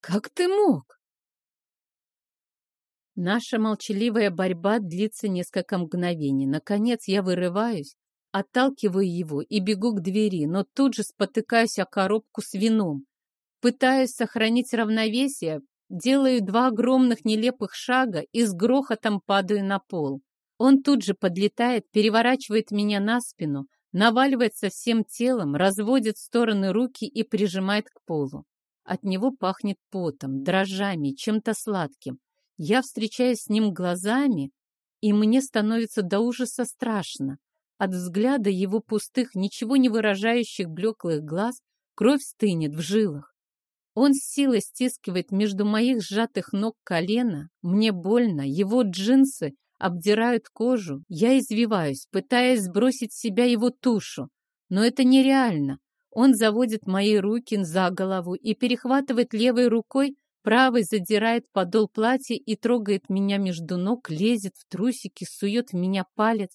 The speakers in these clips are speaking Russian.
Как ты мог? Наша молчаливая борьба длится несколько мгновений. Наконец я вырываюсь, отталкиваю его и бегу к двери, но тут же спотыкаюсь о коробку с вином. Пытаюсь сохранить равновесие, делаю два огромных нелепых шага и с грохотом падаю на пол. Он тут же подлетает, переворачивает меня на спину, наваливается всем телом, разводит стороны руки и прижимает к полу. От него пахнет потом, дрожжами, чем-то сладким. Я встречаюсь с ним глазами, и мне становится до ужаса страшно. От взгляда его пустых, ничего не выражающих блеклых глаз кровь стынет в жилах. Он с силой стискивает между моих сжатых ног колено. Мне больно, его джинсы обдирают кожу. Я извиваюсь, пытаясь сбросить с себя его тушу. Но это нереально. Он заводит мои руки за голову и перехватывает левой рукой, правой задирает подол платья и трогает меня между ног, лезет в трусики, сует в меня палец.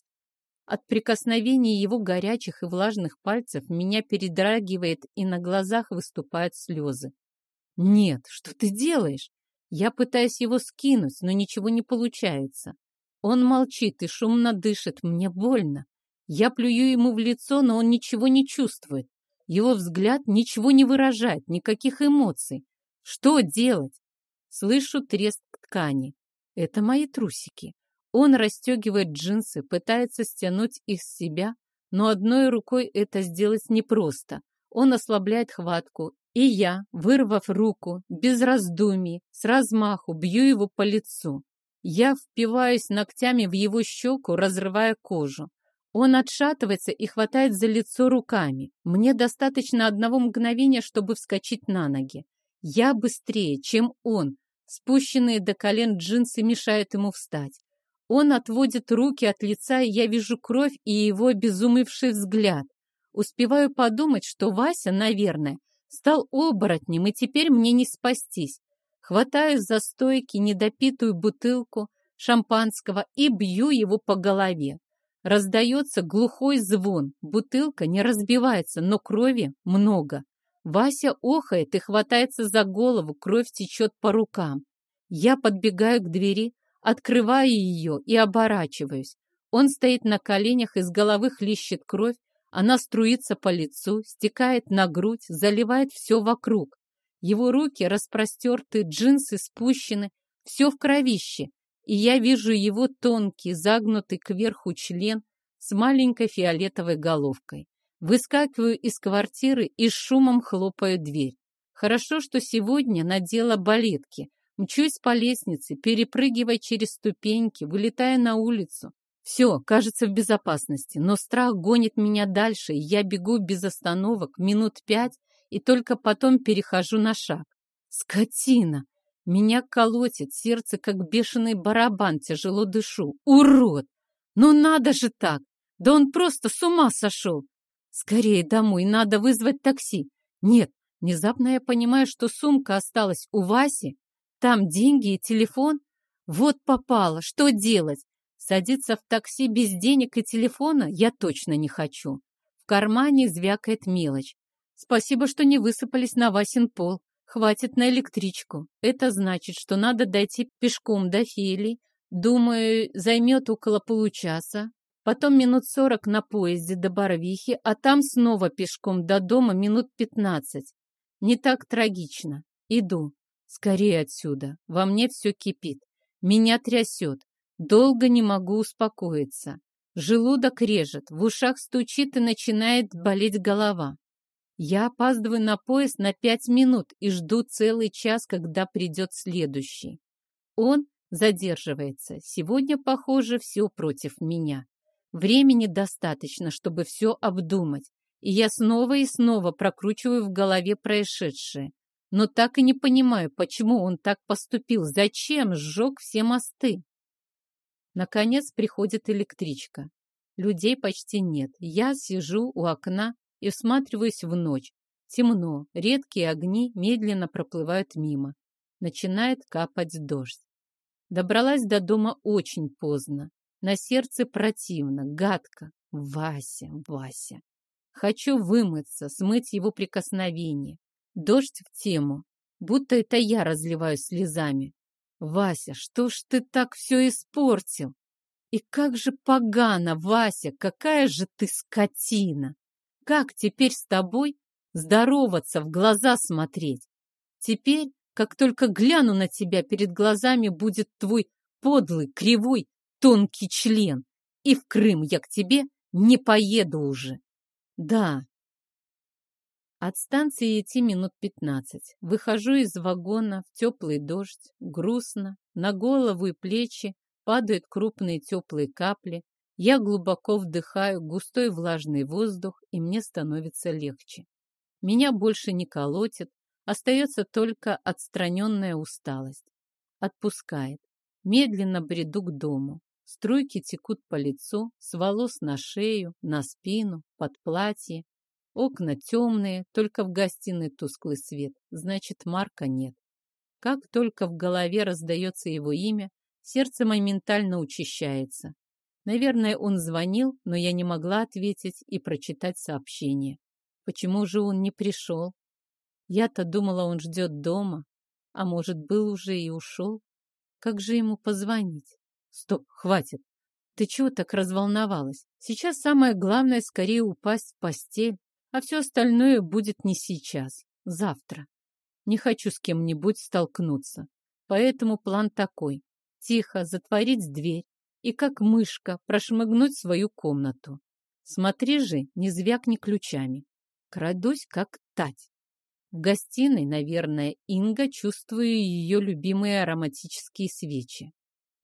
От прикосновений его горячих и влажных пальцев меня передрагивает и на глазах выступают слезы. «Нет, что ты делаешь?» Я пытаюсь его скинуть, но ничего не получается. Он молчит и шумно дышит. Мне больно. Я плюю ему в лицо, но он ничего не чувствует. Его взгляд ничего не выражает, никаких эмоций. Что делать? Слышу треск ткани. Это мои трусики. Он расстегивает джинсы, пытается стянуть их с себя, но одной рукой это сделать непросто. Он ослабляет хватку, и я, вырвав руку, без раздумий, с размаху бью его по лицу. Я впиваюсь ногтями в его щеку, разрывая кожу. Он отшатывается и хватает за лицо руками. Мне достаточно одного мгновения, чтобы вскочить на ноги. Я быстрее, чем он. Спущенные до колен джинсы мешают ему встать. Он отводит руки от лица, и я вижу кровь и его обезумевший взгляд. Успеваю подумать, что Вася, наверное, стал оборотнем, и теперь мне не спастись. Хватаю за стойки недопитую бутылку шампанского и бью его по голове. Раздается глухой звон, бутылка не разбивается, но крови много. Вася охает и хватается за голову, кровь течет по рукам. Я подбегаю к двери, открываю ее и оборачиваюсь. Он стоит на коленях, из головы хлещет кровь, она струится по лицу, стекает на грудь, заливает все вокруг. Его руки распростерты, джинсы спущены, все в кровище, и я вижу его тонкий, загнутый кверху член с маленькой фиолетовой головкой. Выскакиваю из квартиры и с шумом хлопаю дверь. Хорошо, что сегодня надела балетки. Мчусь по лестнице, перепрыгивая через ступеньки, вылетая на улицу. Все, кажется, в безопасности, но страх гонит меня дальше, и я бегу без остановок минут пять, и только потом перехожу на шаг. Скотина! Меня колотит, сердце как бешеный барабан, тяжело дышу. Урод! Ну надо же так! Да он просто с ума сошел! Скорее домой, надо вызвать такси. Нет, внезапно я понимаю, что сумка осталась у Васи. Там деньги и телефон. Вот попало, что делать? Садиться в такси без денег и телефона я точно не хочу. В кармане звякает мелочь. Спасибо, что не высыпались на Васин пол. Хватит на электричку. Это значит, что надо дойти пешком до Фели. Думаю, займет около получаса. Потом минут сорок на поезде до Барвихи, а там снова пешком до дома минут пятнадцать. Не так трагично. Иду. Скорее отсюда. Во мне все кипит. Меня трясет. Долго не могу успокоиться. Желудок режет, в ушах стучит и начинает болеть голова. Я опаздываю на поезд на пять минут и жду целый час, когда придет следующий. Он задерживается. Сегодня, похоже, все против меня. Времени достаточно, чтобы все обдумать, и я снова и снова прокручиваю в голове происшедшее. Но так и не понимаю, почему он так поступил, зачем сжег все мосты. Наконец приходит электричка. Людей почти нет. Я сижу у окна и всматриваюсь в ночь. Темно, редкие огни медленно проплывают мимо. Начинает капать дождь. Добралась до дома очень поздно. На сердце противно, гадко. Вася, Вася. Хочу вымыться, смыть его прикосновение. Дождь в тему. будто это я разливаюсь слезами. Вася, что ж ты так все испортил? И как же погано, Вася, какая же ты скотина! Как теперь с тобой здороваться, в глаза смотреть? Теперь, как только гляну на тебя, перед глазами будет твой подлый, кривой, тонкий член. И в Крым я к тебе не поеду уже. Да. От станции идти минут пятнадцать. Выхожу из вагона в теплый дождь, грустно, на голову и плечи падают крупные теплые капли. Я глубоко вдыхаю густой влажный воздух, и мне становится легче. Меня больше не колотит, остается только отстраненная усталость. Отпускает. Медленно бреду к дому. Струйки текут по лицу, с волос на шею, на спину, под платье. Окна темные, только в гостиной тусклый свет, значит, Марка нет. Как только в голове раздается его имя, сердце моментально учащается. Наверное, он звонил, но я не могла ответить и прочитать сообщение. Почему же он не пришел? Я-то думала, он ждет дома, а может, был уже и ушел. Как же ему позвонить? Стоп, хватит. Ты чего так разволновалась? Сейчас самое главное скорее упасть в постель, а все остальное будет не сейчас, завтра. Не хочу с кем-нибудь столкнуться. Поэтому план такой. Тихо затворить дверь и как мышка прошмыгнуть в свою комнату. Смотри же, не звякни ключами. Крадусь, как тать. В гостиной, наверное, Инга чувствую ее любимые ароматические свечи.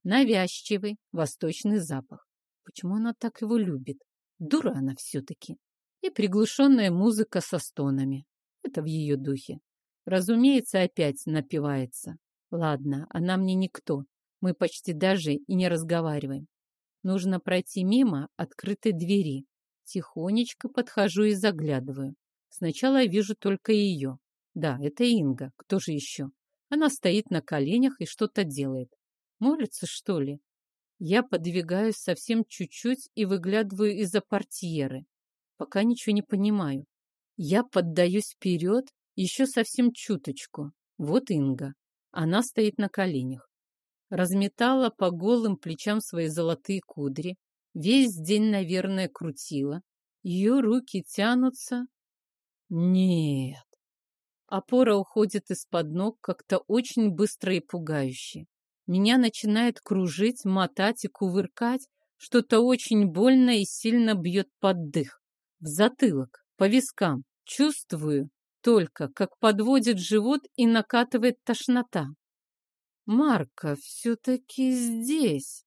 Навязчивый восточный запах. Почему она так его любит? Дура она все-таки. И приглушенная музыка со стонами. Это в ее духе. Разумеется, опять напивается. Ладно, она мне никто. Мы почти даже и не разговариваем. Нужно пройти мимо открытой двери. Тихонечко подхожу и заглядываю. Сначала вижу только ее. Да, это Инга. Кто же еще? Она стоит на коленях и что-то делает. Молится, что ли? Я подвигаюсь совсем чуть-чуть и выглядываю из-за портьеры. Пока ничего не понимаю. Я поддаюсь вперед еще совсем чуточку. Вот Инга. Она стоит на коленях. Разметала по голым плечам свои золотые кудри. Весь день, наверное, крутила. Ее руки тянутся нет. Опора уходит из-под ног как-то очень быстро и пугающе. Меня начинает кружить, мотать и кувыркать. Что-то очень больно и сильно бьет под дых. В затылок, по вискам. Чувствую только, как подводит живот и накатывает тошнота. Марка все-таки здесь.